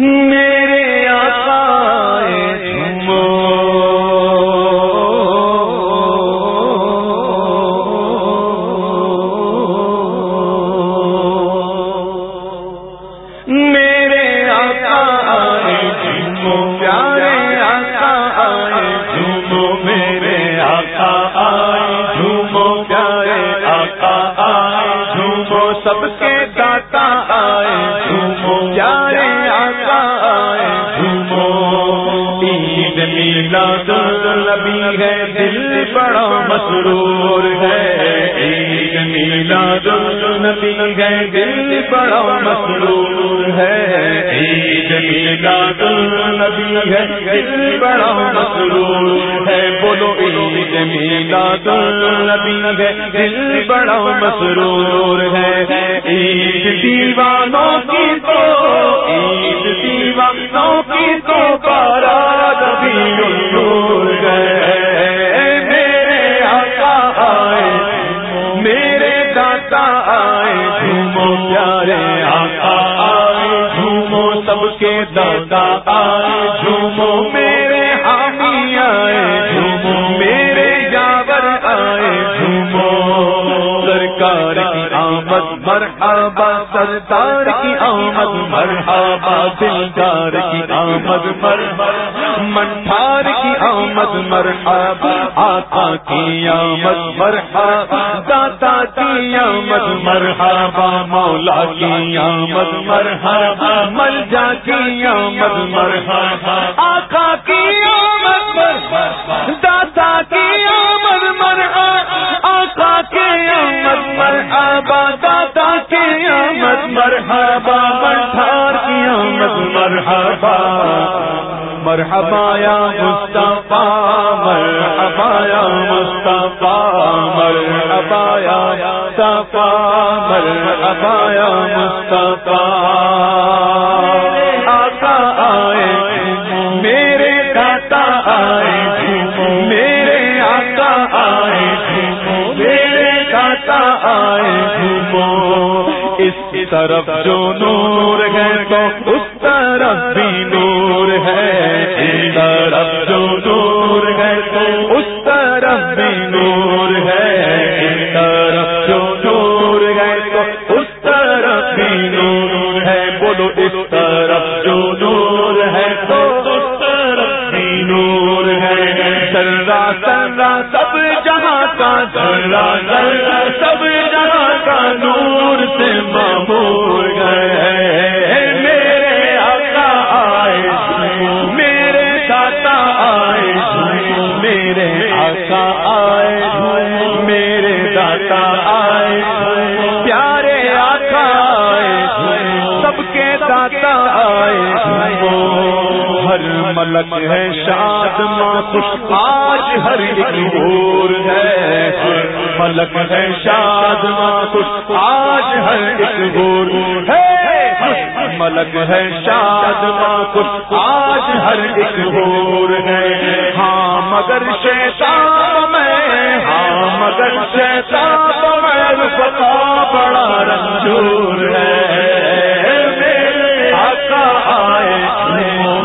میرے آقا میرے آقا آئے پیارے آقا آئے میرے آقا آئے پیارے آقا آئے سب کے داتا نبی ہے، دل بڑا مسرور ہے۔ عید دل بڑا مسرور ہے۔ ہے، دل بڑا مسرور ہے۔ بولو ہے، دل بڑا مسرور ہے۔ دیوار کے دادا آئے، جھومو میرے حامی آئے، جھومو میرے جاور آئے، جھومو سرکار کی آمد، مرحبا سردار کی آمد، مرحبا دلدار کی آمد، مرحبا منٹھار آمد مرحبا، آقا کی آمد مرحبا داتا کی آمد مرحبا، مولا کی آمد مرحبا، ملجا کی آمد مرحبا، آقا کی آمد مرحبا داتا کی آمد مرحبا، آقا کی آمد مرحبا داتا کی آمد مرحبا مرحبا محمد مرحبا. مرحبا یا مصطفیٰ. مرحبا یا مصطفیٰ. مرحبا یا مصطفیٰ. مرحبا یا مصطفیٰ. طرف جو نور ہے تو اس طرف بھی نور ہے۔ طرف جو نور ہے تو اس طرف بھی نور ہے۔ طرف جو نور ہے تو اس طرف بھی نور ہے۔ بولو اس طرف جو نور ہے تو اس طرف بھی نور ہے۔ سرا سرا سب جہاں کا ہر ملک ہے شاد ماں خوش، آج ہر ایک ہے۔ ہر ملک ہے شاد ماں خوش، آج ہر گور ہے۔ ملک ہے شاد ماں خوش، آج ہر گور ہے۔ ہاں مگر شیطان میں ہاں مگر شیطان میں بڑا رنجور ہے۔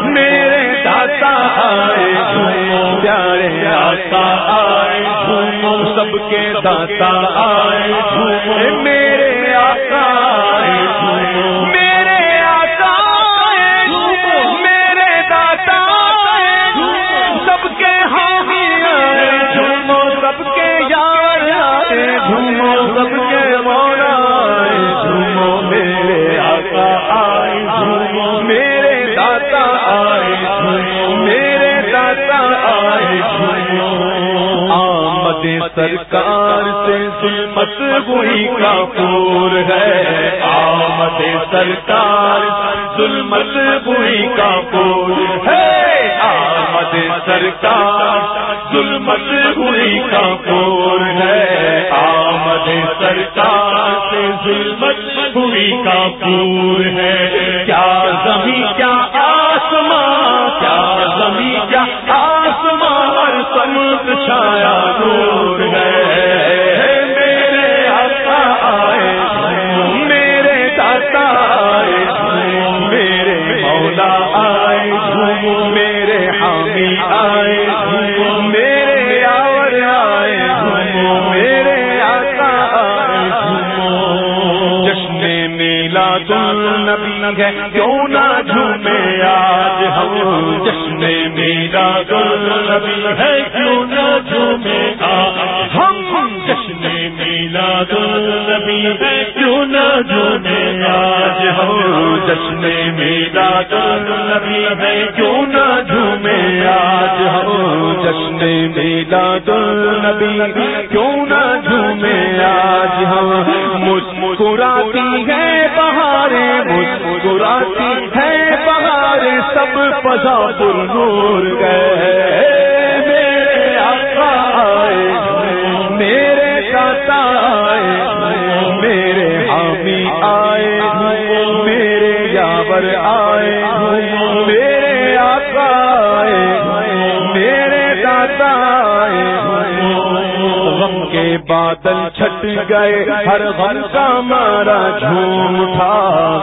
میرے داتا آئے پیارے سب کے داتا آئے میرے آمد سرکار سے ظلمت ہوئی کاپور ہے۔ آمد سرکار ظلمت ہوئی کاپور ہے۔ آمد سرکار ظلمت ہوئی کاپور ہے۔ آمد سرکار سے ظلمت ہوئی کاپور ہے۔ کیا زمین کیا آسمان، کیا زمین کیا آسمان سمت چھایا حامی آئے میرے آور آئے میرے آقا آئے۔ جشن میلا تم نبی ہے، کیوں نہ جھومے آج ہم۔ جشن میلا تم نبی ہے، کیوں نہ جھومے آج۔ ہم جشن میلا تم نبی ہے، کیوں نہ جھومے آج۔ ہم جشن میلا تم نبی ہے، کیوں جشن میلا تم نبی کیوں نہ جھومے آج ہم؟ مسکراتی ہے بہاریں، مسکراتی ہے بہاریں، سب پذا پر نور گئے۔ میرے آقا آئے، میرے کاتا آئے، میرے حامی آئے، میرے یاور آئے۔ میرے غم کے بادل چھٹ گئے، ہر غم کا مارا جھوم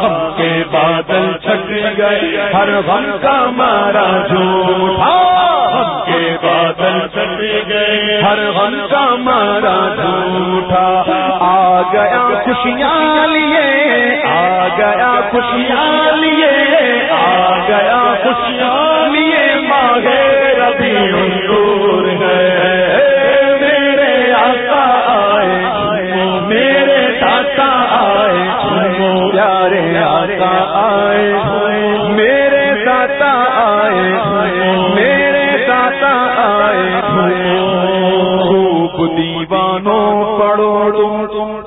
غم کے بادل چھٹ گئے، ہر غم کا مارا جھوم غم کے بادل چھٹ گئے، ہر غم کا مارا جھوٹا آ گیا خوشیاں لیے، آ گیا خوشیاں لیے، آ گیا خوشیاں لیے ماگے ربی دور پیارے آقا آئے میرے داتا آئے میرے داتا آئے خوب دیوانوں پڑو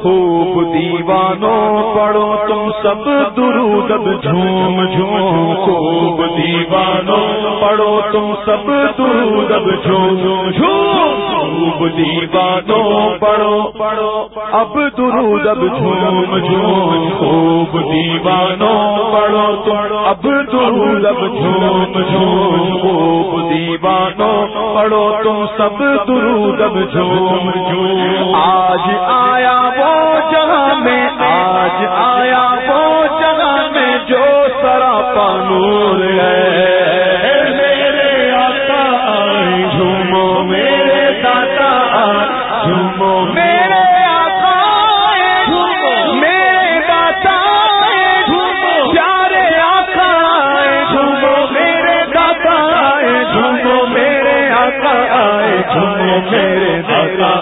خوب دیوانوں پڑھو تم سب درود اب جھوم جھوم، خوب دیوانوں پڑھو تم سب درود اب جھوم جھوم، خوب دیوانوں پڑھو پڑھو اب درود اب جھوم جھوم، خوب دیوانوں پڑھو تم اب درود اب جھوم جھوم، خوب دیوانوں پڑھو تم سب درود اب جھوم جھوم۔ آج آیا وہ جہاں میں آج آیا، وہ جگہ میں جو سرا پانور ہے۔ میرے آتا جھومو، میرے دادا جھومو۔ میرے آقا جھومو۔ میرے دادا جھومو۔ پیارے آقا جھومو۔ میرے دادا جھومو۔ میرے آقا جھومو۔ میرے دادا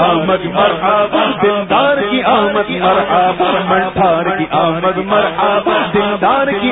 آمد مرحبا دلدار کی آمد مرحبا منٹھار کی آمد مرحبا دل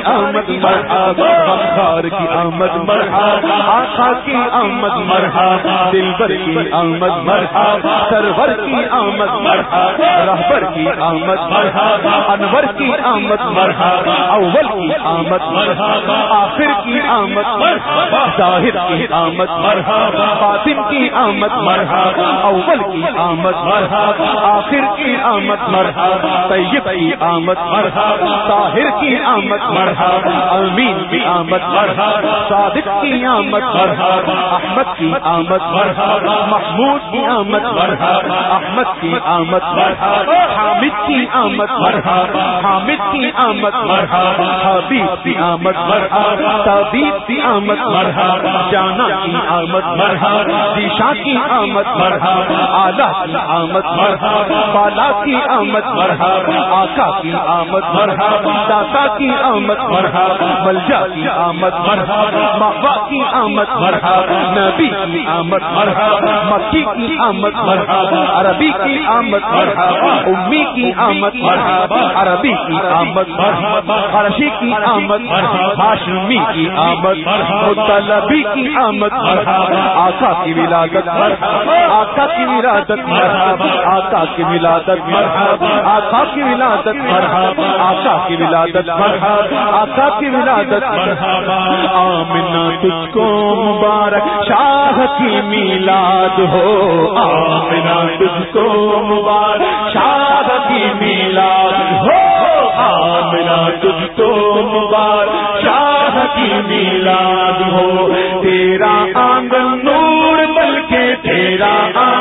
آمد مرحبا بخار کی آمد مرحبا آخا کی آمد مرحبا دلبر کی آمد مرحبا سرور کی آمد مرحبا رہبر کی آمد مرحبا انور کی آمد مرحبا اول کی آمد مرحبا آخر کی آمد مرحبا ظاہر کی آمد مرحبا باطن کی آمد مرحبا اول کی آمد مرحبا آخر کی آمد مرحبا طیب کی آمد مرحبا طاہر کی آمد مرحبا امین کی آمد مرحبا صادق کی آمد مرحبا احمد کی آمد مرحبا محمود کی آمد مرحبا احمد کی آمد مرحبا حامد کی آمد مرحبا حامد کی آمد مرحبا حبیب کی آمد مرحبا تبیب کی آمد مرحبا جانا کی آمد مرحبا دیشا کی آمد مرحبا آلہ کی آمد مرحبا بالا کی آمد مرحبا آقا کی آمد مرحبا داتا کی آمد مرحبا ملجا کی آمد مرحبا ماوا کی آمد مرحبا نبی کی آمد مرحبا مکی کی آمد مرحبا عربی کی آمد مرحبا امی کی آمد مرحبا عربی کی آمد مرحبا فرشی کی آمد مرحبا ہاشمی کی آمد مطلبی کی آمد مرحبا آقا کی ولادت مرحبا آقا کی ولادت مرحبا آقا کی ولادت مرحبا آقا کی ولادت مرحبا آقا کی ولادت مرحبا آقا کی ولادت مرحبا آمنا تجھ کو مبارک شاہ کی میلاد ہو۔ آمنا تجھ کو مبارک شاہ کی میلاد ہو۔ آمنا تجھ کو مبارک شاہ کی میلاد ہو۔ تیرا آنگن نور بلکہ تیرا آنگن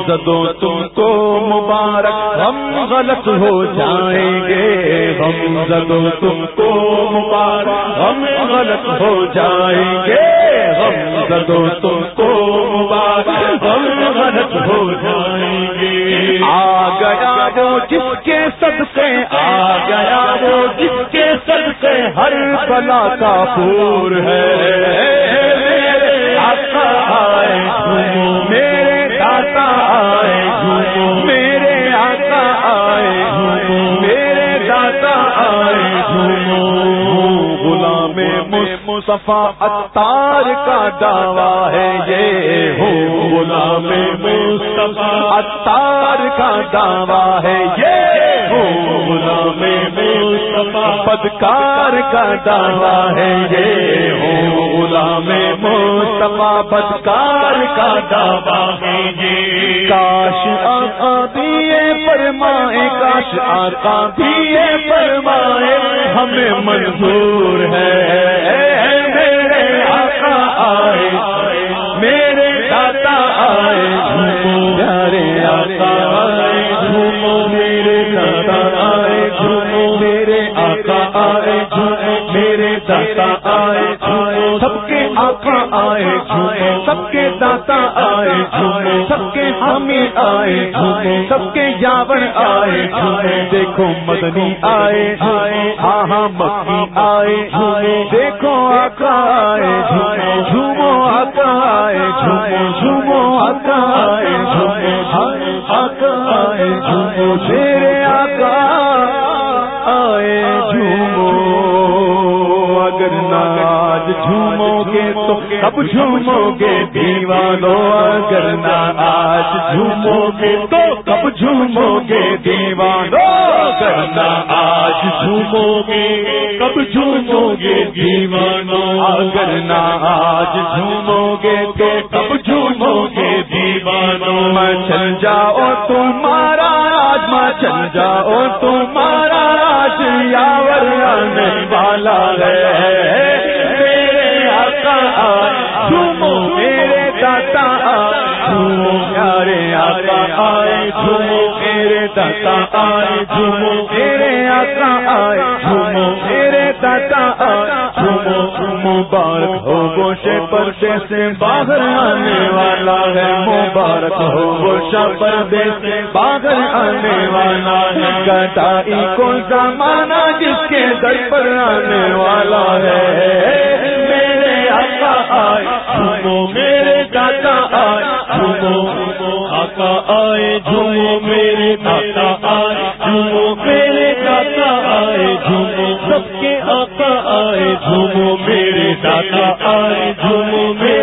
غم زدو تم کو مبارک، ہم غلط ہو جائیں گے۔ غم زدو تم کو مبارک، ہم غلط ہو جائیں گے۔ غم زدو تم کو مبارک، ہم غلط ہو جائیں گے۔ آ گیا وہ جس کے سب سے آ گیا وہ جس کے سب سے ہر بلا کا پور ہے۔ میرے آقا آئے میرے آتا آئے میرے داتا آئے غلام مصطفیٰ اتار کا دعویٰ ہے یہ ہو غلام مصطفیٰ اتار کا دعویٰ ہے یہ غلام بدکار کا دعویٰ ہے یہ۔ ہو غلام مصطفیٰ بدکار کا دعویٰ ہے یہ۔ کاش آقا دیے فرمائے کاش آقا دیے فرمائے ہمیں منظور ہے۔ آئے، میرے دادا آئے، جھومو پیارے آقا آئے، جھومو میرے دادا آئے، جھومو میرے آقا آئے، جھومو میرے دادا آئے، جھومو سب کے آقا آئے، جھومو سب کے داتا آئے جھومو سب کے حامی آئے جھومو سب کے یاور آئے جھومو دیکھو مدنی آئے آئے ہاں ہاں مکی آئے آئے دیکھو آقا آئے جھومو جھومو آقا آئے جھومو جھومو آقا آئے جھومو آقا آئے جھومو میرے آقا آئے جھومو اگر ناج جھومو گے تو کب جھومو گے دیوانو اگر ناج جھومو گے تو کب جھومو گے دیوانو اگر آج جھومو گے کب جھومو گے دیوانو اگر ناج جھومو گے تو کب جھومو گے دیوانو میں چل جاؤ تمہارا آج میں چل جاؤ تمہارا آج یاور آنے والا ہے۔ جھومو، میرے داتا آئے جھومو، پیارے آقا، آئے، جھومو، میرے داتا، آئے، جھومو، میرے آقا، آئے، جھومو، میرے داتا، آئے، جھومو مبارک ہو، گوشے پردے سے باہر آنے والا ہے، مبارک ہو گوشا پردے سے باہر آنے والا ہے گٹائی کو زمانہ جس کے در پر آنے والا ہے، میرے آقا، آئے آقا آئے، جھومو میرے دادا آئے، جھومو میرے دادا آئے، جھومو سب کے آقا آئے، جھومو میرے دادا آئے، جھومو میرے